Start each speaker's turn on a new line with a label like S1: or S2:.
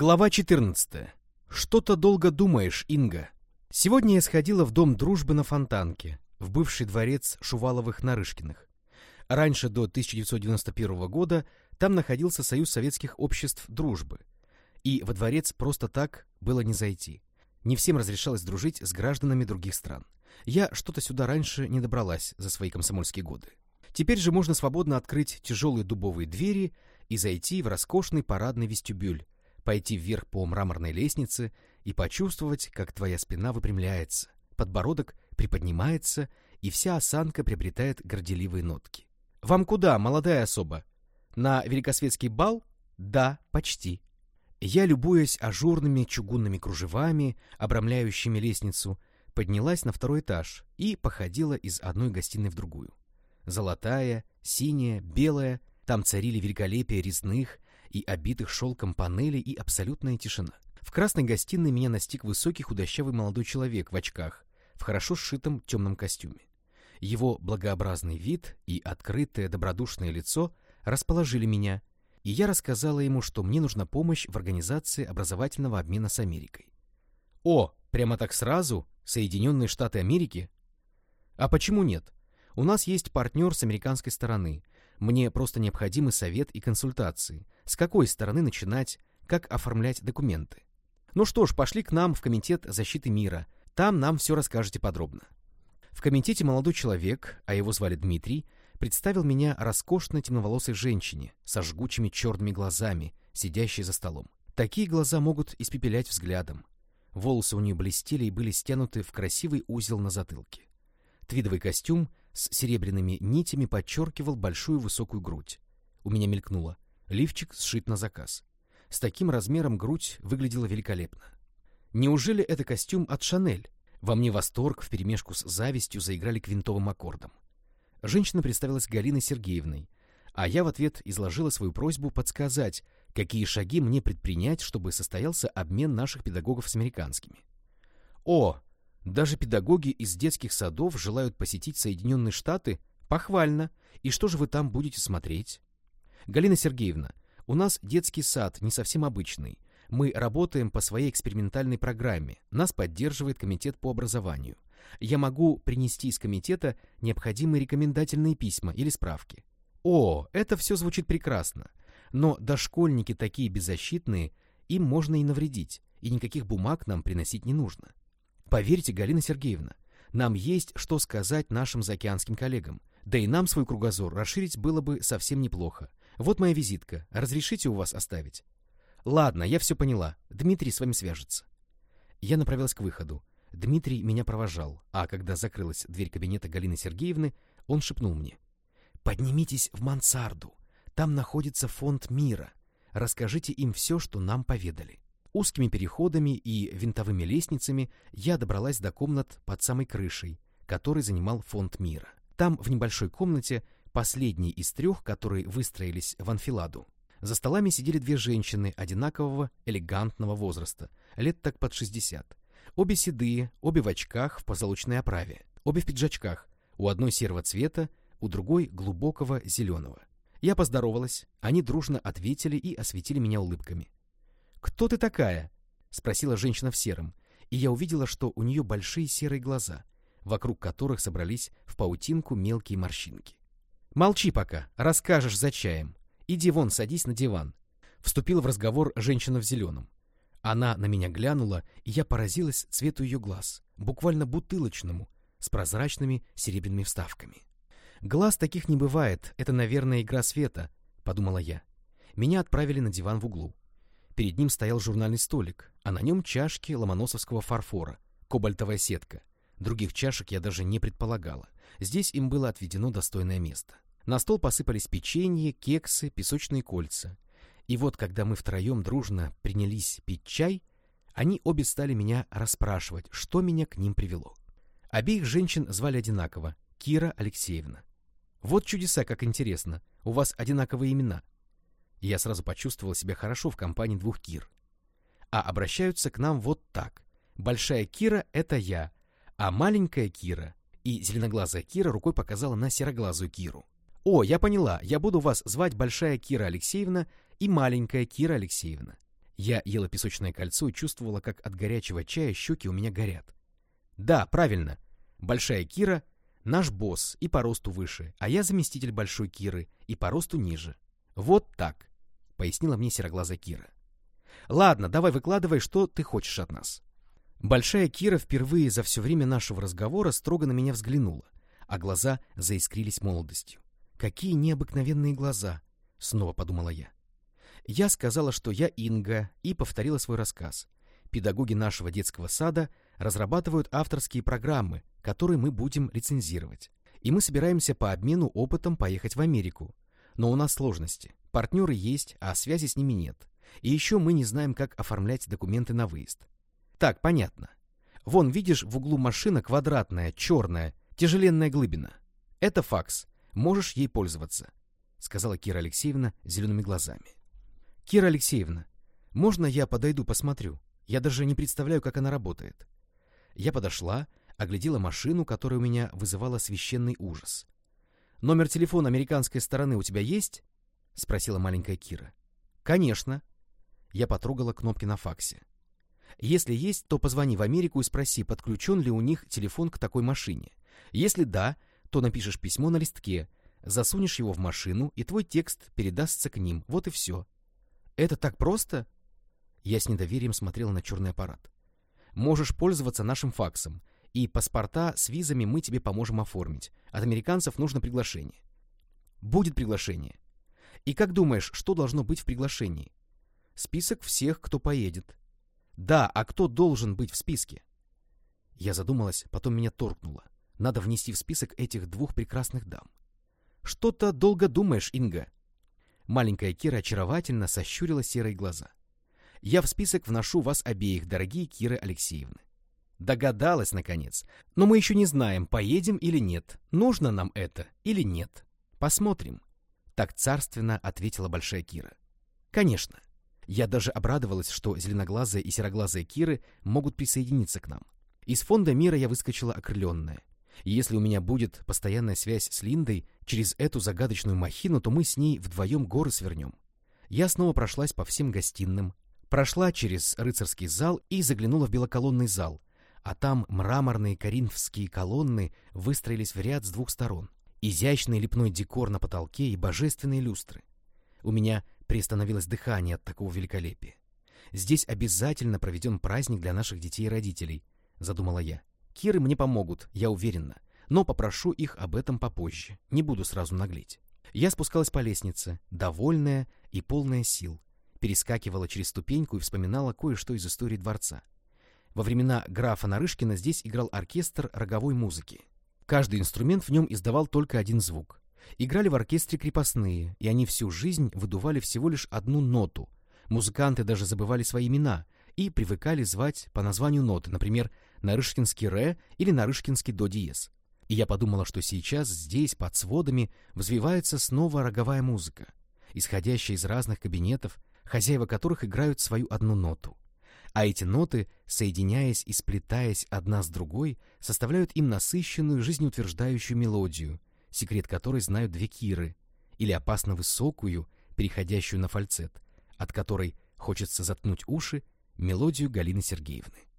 S1: Глава 14. Что-то долго думаешь, Инга. Сегодня я сходила в Дом дружбы на Фонтанке, в бывший дворец Шуваловых-Нарышкиных. Раньше, до 1991 года, там находился Союз Советских Обществ Дружбы. И во дворец просто так было не зайти. Не всем разрешалось дружить с гражданами других стран. Я что-то сюда раньше не добралась за свои комсомольские годы. Теперь же можно свободно открыть тяжелые дубовые двери и зайти в роскошный парадный вестибюль, пойти вверх по мраморной лестнице и почувствовать, как твоя спина выпрямляется, подбородок приподнимается, и вся осанка приобретает горделивые нотки. «Вам куда, молодая особа? На великосветский бал? Да, почти». Я, любуясь ажурными чугунными кружевами, обрамляющими лестницу, поднялась на второй этаж и походила из одной гостиной в другую. Золотая, синяя, белая, там царили великолепие резных и обитых шелком панелей и абсолютная тишина. В красной гостиной меня настиг высокий худощавый молодой человек в очках, в хорошо сшитом темном костюме. Его благообразный вид и открытое добродушное лицо расположили меня, и я рассказала ему, что мне нужна помощь в организации образовательного обмена с Америкой. «О, прямо так сразу? Соединенные Штаты Америки?» «А почему нет? У нас есть партнер с американской стороны. Мне просто необходимы совет и консультации. С какой стороны начинать, как оформлять документы? Ну что ж, пошли к нам в Комитет защиты мира. Там нам все расскажете подробно. В комитете молодой человек, а его звали Дмитрий, представил меня роскошной темноволосой женщине со жгучими черными глазами, сидящей за столом. Такие глаза могут испепелять взглядом. Волосы у нее блестели и были стянуты в красивый узел на затылке. Твидовый костюм с серебряными нитями подчеркивал большую высокую грудь. У меня мелькнуло. Лифчик сшит на заказ. С таким размером грудь выглядела великолепно. Неужели это костюм от Шанель? Во мне восторг вперемешку с завистью заиграли квинтовым аккордом. Женщина представилась Галиной Сергеевной, а я в ответ изложила свою просьбу подсказать, какие шаги мне предпринять, чтобы состоялся обмен наших педагогов с американскими. О, даже педагоги из детских садов желают посетить Соединенные Штаты? Похвально. И что же вы там будете смотреть? Галина Сергеевна, у нас детский сад не совсем обычный. Мы работаем по своей экспериментальной программе. Нас поддерживает комитет по образованию. Я могу принести из комитета необходимые рекомендательные письма или справки. О, это все звучит прекрасно. Но дошкольники такие беззащитные, им можно и навредить, и никаких бумаг нам приносить не нужно. Поверьте, Галина Сергеевна, нам есть что сказать нашим заокеанским коллегам. Да и нам свой кругозор расширить было бы совсем неплохо. Вот моя визитка. Разрешите у вас оставить? Ладно, я все поняла. Дмитрий с вами свяжется. Я направилась к выходу. Дмитрий меня провожал, а когда закрылась дверь кабинета Галины Сергеевны, он шепнул мне. «Поднимитесь в мансарду. Там находится фонд мира. Расскажите им все, что нам поведали». Узкими переходами и винтовыми лестницами я добралась до комнат под самой крышей, который занимал фонд мира. Там, в небольшой комнате, последней из трех, которые выстроились в анфиладу, за столами сидели две женщины одинакового элегантного возраста, лет так под 60. Обе седые, обе в очках в позолоченной оправе, обе в пиджачках, у одной серого цвета, у другой глубокого зеленого. Я поздоровалась, они дружно ответили и осветили меня улыбками. «Кто ты такая?» — спросила женщина в сером, и я увидела, что у нее большие серые глаза, вокруг которых собрались в паутинку мелкие морщинки. «Молчи пока, расскажешь за чаем. Иди вон, садись на диван». Вступила в разговор женщина в зеленом. Она на меня глянула, и я поразилась цвету ее глаз, буквально бутылочному, с прозрачными серебряными вставками. «Глаз таких не бывает, это, наверное, игра света», — подумала я. Меня отправили на диван в углу. Перед ним стоял журнальный столик, а на нем чашки ломоносовского фарфора, кобальтовая сетка. Других чашек я даже не предполагала. Здесь им было отведено достойное место. На стол посыпались печенье, кексы, песочные кольца. И вот, когда мы втроем дружно принялись пить чай, они обе стали меня расспрашивать, что меня к ним привело. Обеих женщин звали одинаково — Кира Алексеевна. Вот чудеса, как интересно, у вас одинаковые имена я сразу почувствовал себя хорошо в компании двух Кир. А обращаются к нам вот так. Большая Кира — это я, а маленькая Кира и зеленоглазая Кира рукой показала на сероглазую Киру. «О, я поняла, я буду вас звать Большая Кира Алексеевна и Маленькая Кира Алексеевна». Я ела песочное кольцо и чувствовала, как от горячего чая щеки у меня горят. Да, правильно. Большая Кира — наш босс и по росту выше, а я заместитель Большой Киры и по росту ниже. Вот так, — пояснила мне сероглазая Кира. Ладно, давай выкладывай, что ты хочешь от нас. Большая Кира впервые за все время нашего разговора строго на меня взглянула, а глаза заискрились молодостью. Какие необыкновенные глаза, снова подумала я. Я сказала, что я Инга, и повторила свой рассказ. Педагоги нашего детского сада разрабатывают авторские программы, которые мы будем лицензировать. И мы собираемся по обмену опытом поехать в Америку. Но у нас сложности. Партнеры есть, а связи с ними нет. И еще мы не знаем, как оформлять документы на выезд. Так, понятно. Вон, видишь, в углу машина квадратная, черная, тяжеленная глыбина. Это факс. Можешь ей пользоваться, — сказала Кира Алексеевна зелеными глазами. Кира Алексеевна, можно я подойду посмотрю? Я даже не представляю, как она работает. Я подошла, оглядела машину, которая у меня вызывала священный ужас. «Номер телефона американской стороны у тебя есть?» — спросила маленькая Кира. «Конечно». Я потрогала кнопки на факсе. «Если есть, то позвони в Америку и спроси, подключен ли у них телефон к такой машине. Если да, то напишешь письмо на листке, засунешь его в машину, и твой текст передастся к ним. Вот и все. Это так просто? Я с недоверием смотрела на черный аппарат. Можешь пользоваться нашим факсом, и паспорта с визами мы тебе поможем оформить. От американцев нужно приглашение. Будет приглашение. И как думаешь, что должно быть в приглашении? Список всех, кто поедет. Да, а кто должен быть в списке? Я задумалась, потом меня торкнуло. Надо внести в список этих двух прекрасных дам. Что-то долго думаешь, Инга. Маленькая Кира очаровательно сощурила серые глаза. Я в список вношу вас обеих, дорогие Киры Алексеевны. Догадалась, наконец. Но мы еще не знаем, поедем или нет, нужно нам это или нет. Посмотрим. Так царственно ответила Большая Кира. Конечно. Я даже обрадовалась, что зеленоглазая и сероглазая Киры могут присоединиться к нам. Из фонда мира я выскочила окрыленная. И если у меня будет постоянная связь с Линдой через эту загадочную махину, то мы с ней вдвоем горы свернем. Я снова прошлась по всем гостиным, прошла через рыцарский зал и заглянула в белоколонный зал, а там мраморные коринфские колонны выстроились в ряд с двух сторон. Изящный лепной декор на потолке и божественные люстры. У меня приостановилось дыхание от такого великолепия. Здесь обязательно проведем праздник для наших детей и родителей, задумала я. Киры мне помогут, я уверена, но попрошу их об этом попозже, не буду сразу наглеть. Я спускалась по лестнице, довольная и полная сил, перескакивала через ступеньку и вспоминала кое-что из истории дворца. Во времена графа Нарышкина здесь играл оркестр роговой музыки. Каждый инструмент в нем издавал только один звук. Играли в оркестре крепостные, и они всю жизнь выдували всего лишь одну ноту. Музыканты даже забывали свои имена и привыкали звать по названию ноты, например, Нарышкинский ре или Нарышкинский до диез. И я подумала, что сейчас здесь, под сводами, взвивается снова роговая музыка, исходящая из разных кабинетов, хозяева которых играют свою одну ноту. А эти ноты, соединяясь и сплетаясь одна с другой, составляют им насыщенную, жизнеутверждающую мелодию, секрет которой знают две киры, или опасно высокую, переходящую на фальцет, от которой хочется заткнуть уши, мелодию Галины Сергеевны.